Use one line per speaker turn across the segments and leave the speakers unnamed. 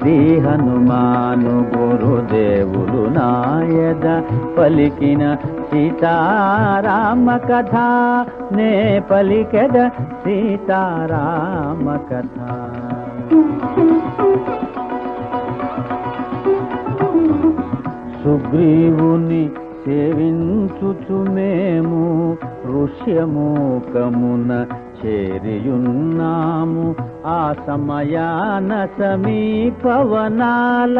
శ్రీ హనుమాను గురుదేవులు నాయద పలికిన సీతారామ కథ. నే పలికెద సీతారామ కథ. సుగ్రీవుని సేవించుచు మేము ఋష్యమూకమున చేరియున్నాము. ఆ సమయాన సమీపవనాల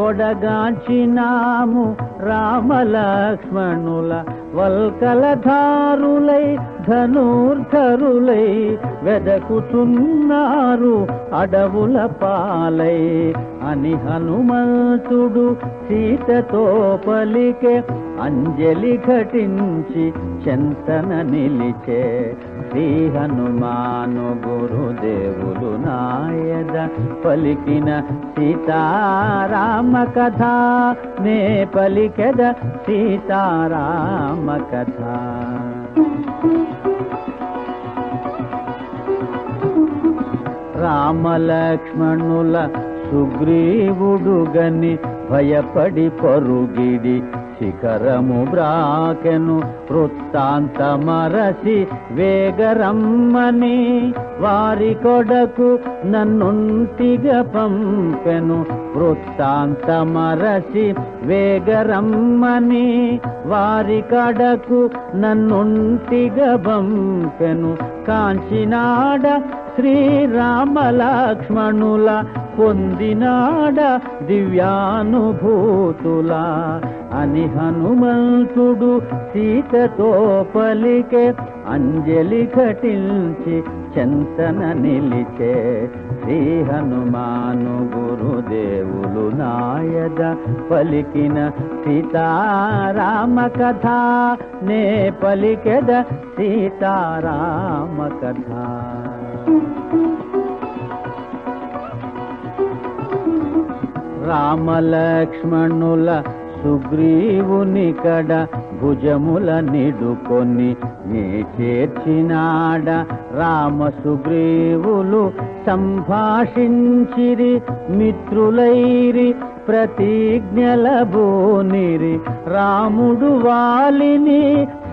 పొడగాంచినాము రామలక్ష్మణుల వల్కలధారులై ధనుర్ధరులై వెదకుతున్నారు అడవుల పాలై. అని హనుమంతుడు సీతతో పలికే అంజలి ఘటించి చెంతన నిలిచే శ్రీ హనుమాను గురుదేవులు నాయద పలికిన సీతారామ కథ. నే పలికెద సీతారామ కథ. రామలక్ష్మణుల సుగ్రీవుడు గని భయపడి పరుగిడి శిఖరము బ్రాకెను వృత్తాంతమరసి వేగరమ్మని వారి కొడకు నన్నుంటిగా పంపెను వృత్తాంతమరసి వేగరమ్మని వారి కడకు నన్నుంటిగా పంపెను కాంచినాడ శ్రీరామ లక్ష్మణుల పొందినాడ దివ్యానుభూతుల. అని హనుమంతుడు సీతతో పలికే అంజలి ఘటించి చెంతన నిలిచే శ్రీ హనుమాను గురుదేవులు నాయద పలికిన సీతారామ కథ నే పలికెద సీతారామ కథ రామలక్ష్మణుల సుగ్రీవుని కడ భుజముల నిడుకొని నీ చేర్చినాడ రామ సుగ్రీవులు సంభాషించిరి మిత్రులైరి ప్రతిజ్ఞల బోనిరి రాముడు వాలిని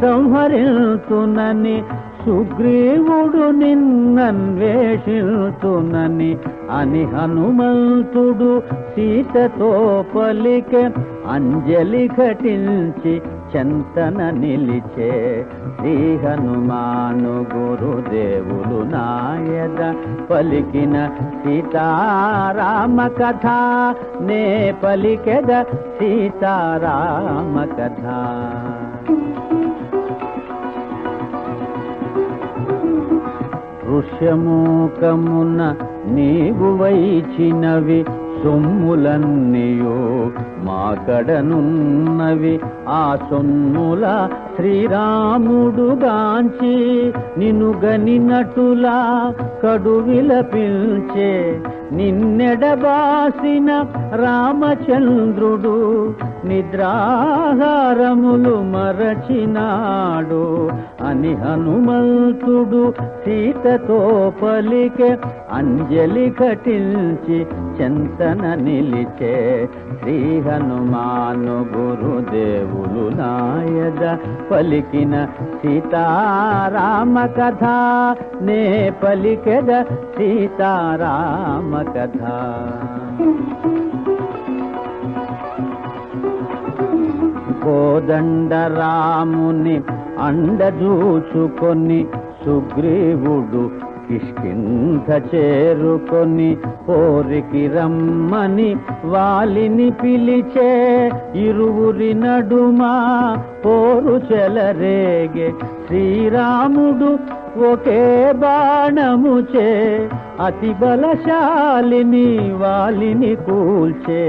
సంహరిల్తునని సుగ్రీవుడు నిన్నన్వేషిల్తునని అని హనుమంతుడు సీతతో పలిక అంజలి ఘటించి చెంతన నిలిచే శ్రీ హనుమాను గురుదేవులు నాయద పలికిన సీతారామ కథ. నే పలికెద సీతారామ కథ. ఋష్యమూకమున నీవు వైచినవి సొమ్ములన్నీయో మా కడనున్నవి ఆ సొమ్ముల శ్రీరాముడు గాంచి గనినటులా కడువిల పిల్చే నిన్నెడబాసిన రామచంద్రుడు నిద్రాహారములు మరచినాడు అని హనుమంతుడు సీతతో పలికే అంజలి కటిల్చి చెంతన నిలిచే శ్రీ హనుమాను గురుదేవులు నాయద పలికిన సీతారామ కథ. నే పలికెద సీతారామ కథ. కోదండరాముని అండజూచుకొని సుగ్రీవుడు కిష్కింధ చేరుకొని పోరికి రమ్మని వాలిని పిలిచే ఇరువురి నడుమా పోరు చెలరేగే శ్రీరాముడు ఒకే బాణముచే అతి బలశాలిని వాలిని కూల్చే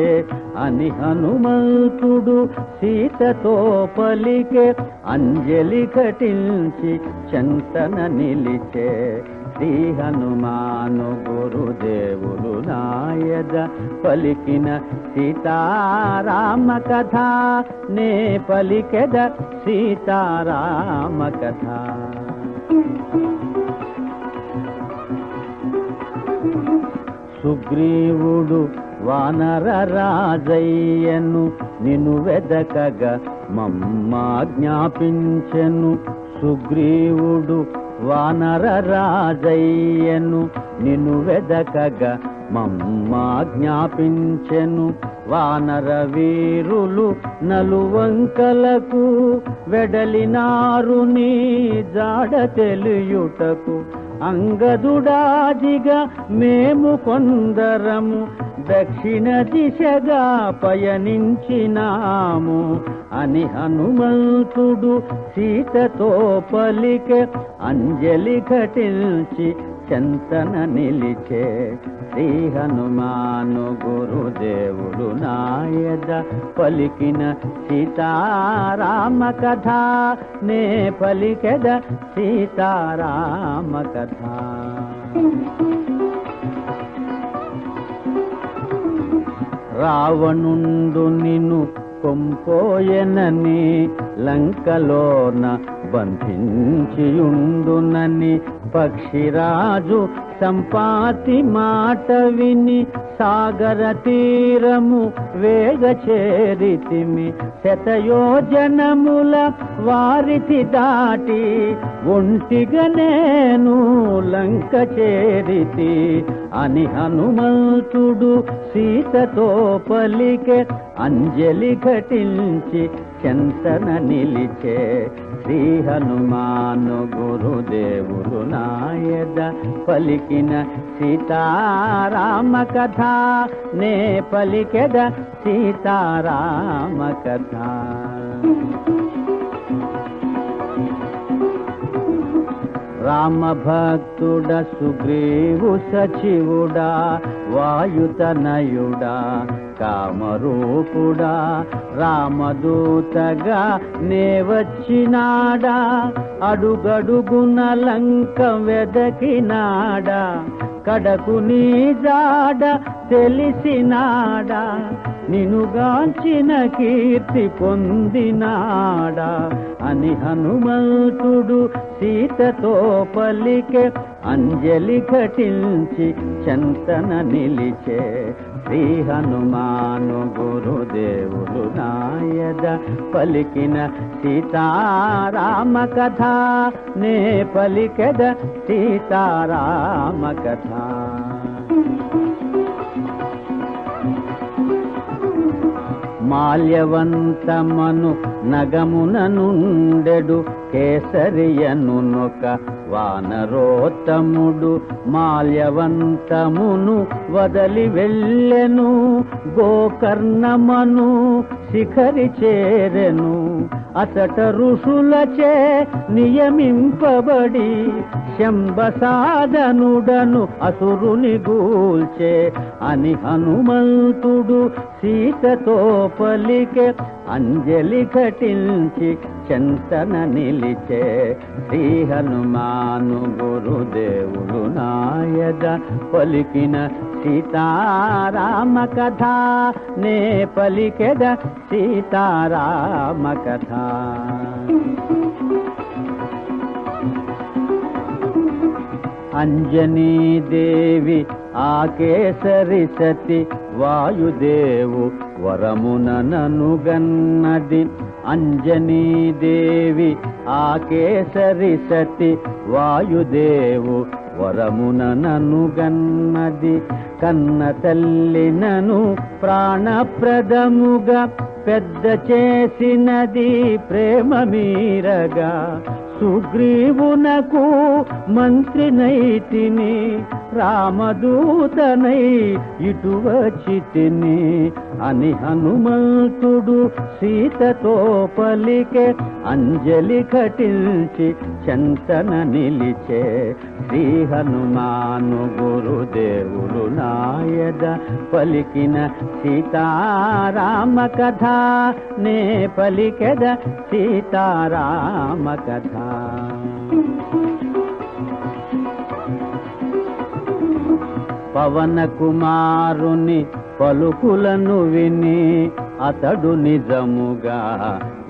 అని హనుమంతుడు సీతతో పలికే అంజలి ఘటించి చంతన నిలిచే శ్రీ హనుమాను గురుదేవులు నాయద పలికిన సీతారామ కథ. నే పలికెద సీతారామ కథ. సుగ్రీవుడు వానర రాజయ్యను నిన్ను వెదకగా మమ్మాజ్ఞాపించెను సుగ్రీవుడు వానర రాజయ్యను నిన్ను వెదకగా మమ్మాజ్ఞాపించెను వానర వీరులు నలువంకలకు వెడలినారు నీ జాడ తెలియుటకు. అంగదుడాదిగా మేము కొందరము దక్షిణ దిశగా పయనించినాము. అని హనుమంతుడు సీతతో పలికె అంజలి ఘటించి చెంతన నిలిచే శ్రీ హనుమాను గురుదేవుడు నాయద పలికిన సీతారామ కథ. నే పలికెద సీతారామ కథ. రావణుండు నిన్ను కొంపోయెనని లంకలోన బంధించియుండునని పక్షిరాజు సంపాతి మాట విని సాగర తీరము వేగ చేరితిమి. శతయోజనముల వారితి దాటి ఒంటిగా నేను లంక చేరితి. అని హనుమంతుడు సీతతో పలికె అంజలి ఘటించి చెంతన నిలిచే శ్రీ హనుమాను గురుదేవుడు నాయద పలికిన సీతారామ కథ నే పలికెద సీతారామ కథ. రామభక్తుడ సుగ్రీవు సచివుడా వాయుతనయుడా కామరూపుడా రామదూతగా నే వచ్చినాడా అడుగడుగున లంక వెదకినాడా కడకు నీ జాడ తెలిసినాడా నినుగాంచిన కీర్తి పొందినాడా అని హనుమంతుడు సీతతో పలికే అంజలి ఘటించి చంతన నిలిచే శ్రీ హనుమాను గురుదేవులు నాయద పలికిన సీతారామ కథ. నే పలికద సీతారామ కథ. మాల్యవంతమను నగమున నుండెడు కేసరియనునొక వానరోత్తముడు మాల్యవంతమును వదలి వెళ్ళెను గోకర్ణమను శిఖరి చేరెను. అతట ఋషులచే నియమింపబడి శంబసాదనుడను అసురుని గూల్చే అని హనుమంతుడు సీతతో పలికే అంజలి కటించి చెంతన నిలిచే శ్రీ హనుమాను గురుదేవుడు నాయద పలికిన సీతారామ కథ. నే పలికెద సీతారామ కథ. అంజని దేవి ఆ కేసరి సతి వాయుదేవు వరమునననుగన్నది అంజనీదేవి కేసరి సతి వాయుదేవు. వరమునననుగన్నది కన్న తల్లినను ప్రాణప్రదముగా పెద్ద చేసినది ప్రేమ మీరగా. సుగ్రీవునకు మంత్రినైతిని రామదూతనై ఇటు వచ్చితిని. అని హనుమంతుడు సీతతో పలికే అంజలి ఘటించి చంతన నిలిచే శ్రీ హనుమాను గురుదేవులు నాయద పలికిన సీతారామ కథ. నే పలికెద సీతారామ కథ. పవన కుమారుని పలుకులను విని అతడు నిజముగా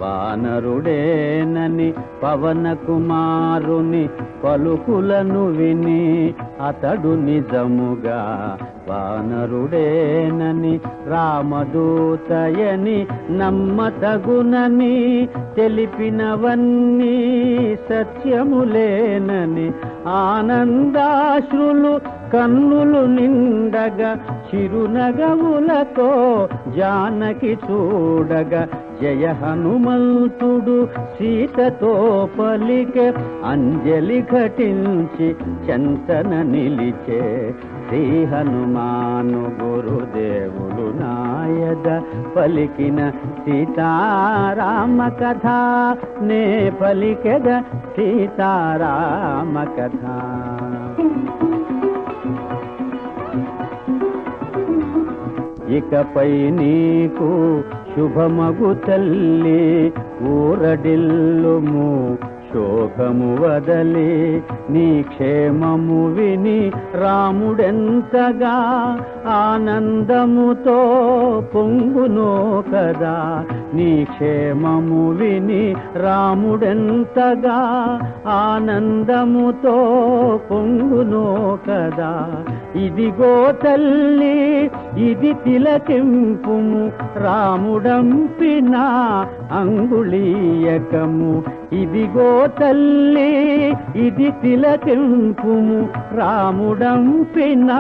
వానరుడేనని పవన కుమారుని పలుకులను విని అతడు నిజముగా వానరుడేనని రామదూతయని నమ్మతగునని తెలిపినవన్నీ సత్యములేనని ఆనందాశ్రులు కన్నులు నిండగా చిరునగవులతో జానకి చూడగా జయ హనుమంతుడు సీతతో పలికే అంజలి ఘటించి చంతన నిలిచే శ్రీ హనుమాను గురుదేవులు నాయద పలికిన సీతారామ కథ. నే పలికెద సీతారామ కథ. ఇకపై నీకు శుభమగు తల్లి ఊరడిల్లుము శోకము వదలి నీ క్షేమము విని రాముడెంతగా ఆనందముతో పొంగునో కదా. నీ క్షేమము విని రాముడెంతగా ఆనందముతో పొంగునో కదా. ఇదిగో తల్లి ఇది తిలకింపుము రాముడంపిన అంగుళీయకము. ఇదిగో తల్లి ఇది తిలకింపుము రాముడంపిన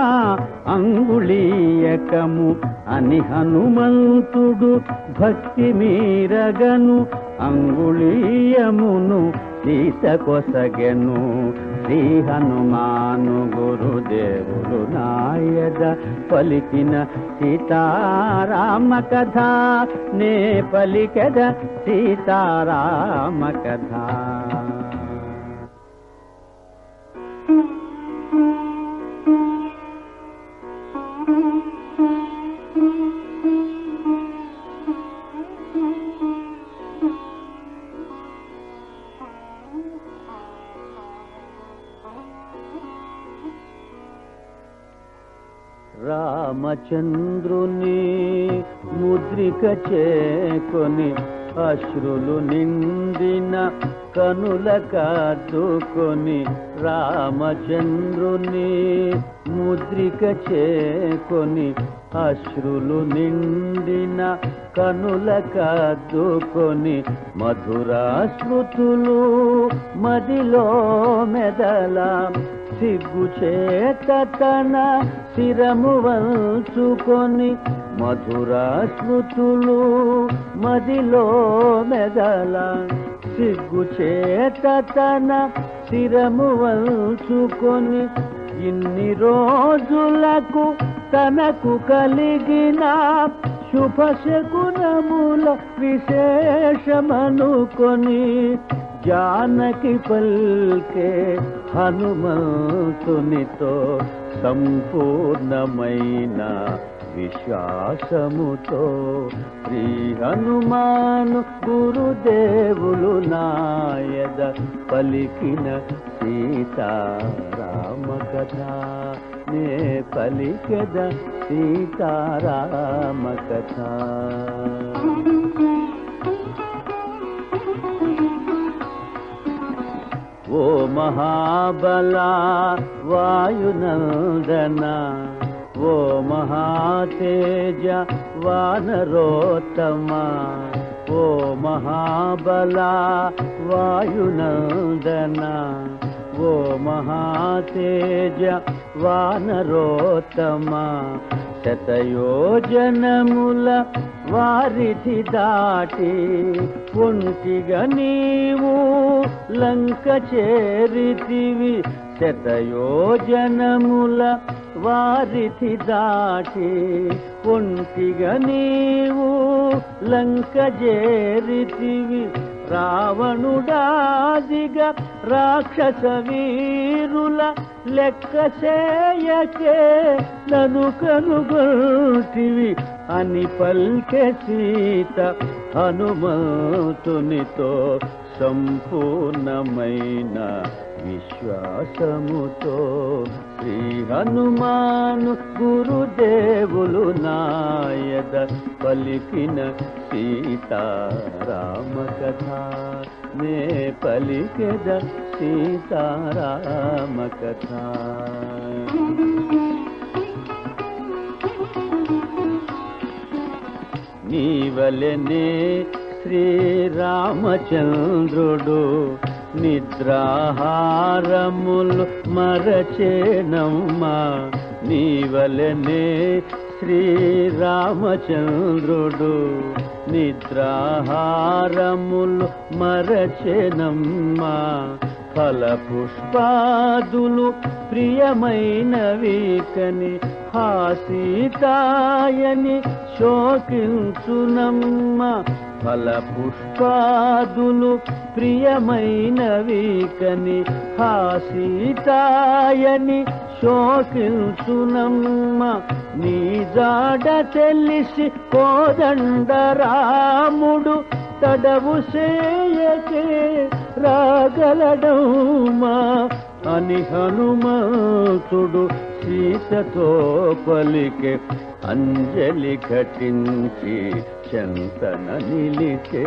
అంగుళీయకము. అని హనుమంతుడు భక్తి మీరగను అంగుళీయమును సీత కొసగెను. శ్రీ హనుమాను గురుదేవుడు నాయద పలికిన సీతారామ కథ నే పలికద సీతారామ కథ రామచంద్రుని ముద్రిక చేకొని అశ్రులు నిండిన కనుల కాదుకొని రామచంద్రుని ముద్రిక చేకొని అశ్రులు నిండిన కనుల కాదుకొని మధురా స్మృతులు మదిలో మెదలా సిగ్గు చేత తన శిరము వంచుకొని మధురా స్మృతులు మదిలో మెదల. సిగ్గు చేత తన శిరము వంచుకొని ఇన్ని రోజులకు తనకు కలిగిన శుభశకునముల విశేషమనుకొని జానకి పల్కే హనుమంతునితో సంపూర్ణమైన విశ్వాసముతో శ్రీ హనుమాను గురుదేవులు నాయద పలికిన సీతారామ కథ నే పలికద సీతారామ కథ ఓ మహాబల వాయునందన ఓ మహాతేజ వానరోత్తమ ఓ మహాబల వాయునందన ఓ మహాతేజ వానరోత్తమ శతయోజనముల వారిధి దాటి ఒంటిగా నీవు లంక చేరితివి. శతయోజనముల వారిధి దాటి ఒంటిగా నీవు లంక చేరితివి. రావణుడాదిగ రాక్షస వీరుల లెక్క చేయకే నను కనుగొంటివి అని పల్కె సీత హనుమంతునితో సంపూర్ణమైన విశ్వాసముతో శ్రీ హనుమాను గురుదేవులు నాయద పలికిన సీతారా నే పలికెద సీతారామ కథ నీవలనే శ్రీరామచంద్రుడు నిద్రాహారములు మరచేనమ్మా. నీవలనే శ్రీరామచంద్రుడు నిద్రాహారములు మరచెనమ్మా. ఫల పుష్పాదులు ప్రియమైనవి కని హాసీతాయని శోకించునమ్మ. ఫల పుష్పాదులు ప్రియమైనవి కని హాసీతాయని శోకించునమ్మ. నీ జాడ తెలిసి కోదండరాముడు తడవు సేయకే రాగలడమ్మా అని హనుమంతుడు సీతతో పలికే అంజలి ఘటించి చెంతన నిలిచే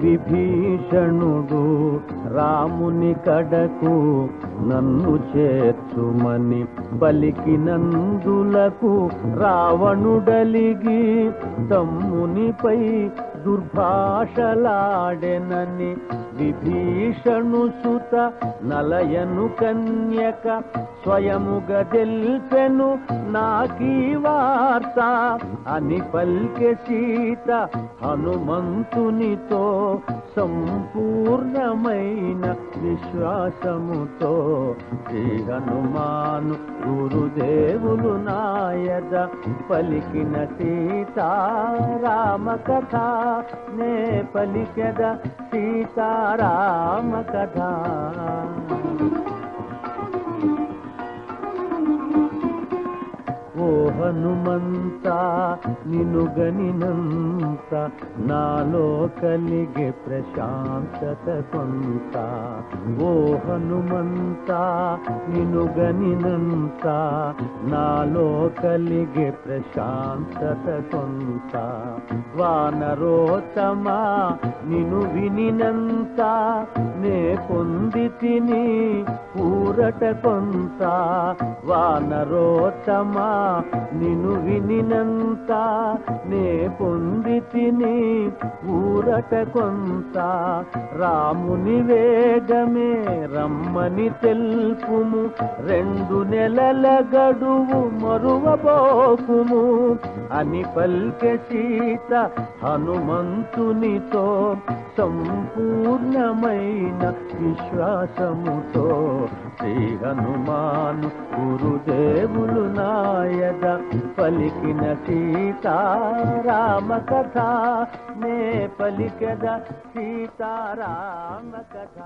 విభీషణుడు రాముని కడకు నన్ను చేర్చుమని పలికినందులకు రావణుడలిగి తమ్మునిపై దుర్భాషలాడెనని విభీషణు సుత నలయను కన్యక స్వయముగ తెల్పెను నాకీ వార్త. అని పల్కె సీత హనుమంతునితో సంపూర్ణమైన విశ్వాసముతో శ్రీ హనుమాను గురుదేవులు నాయద పలికిన సీతారామ కథ నే పలికెద సీతారామ కథ. ఓ హనుమంత నిను గనినంత నాలో కలిగే ప్రశాంతత కొంత. ఓ హనుమంత నిను గనినంత నాలో కలిగే ప్రశాంతత కొంత. వానరోత్తమా నిను వినినంత నే పొంది నిను వినినంత నే పొంది తిని ఊరట కొంత. రాముని వేగమే రమ్మని తెల్పుము రెండు నెలల గడువు మరువబోకుము. అని పల్కె సీత హనుమంతునితో సంపూర్ణమైన విశ్వాసముతో శ్రీ హనుమాను గురుదేవులు నాయద పలికిన సీతారామ కథ నే పలికద సీతారామ కథ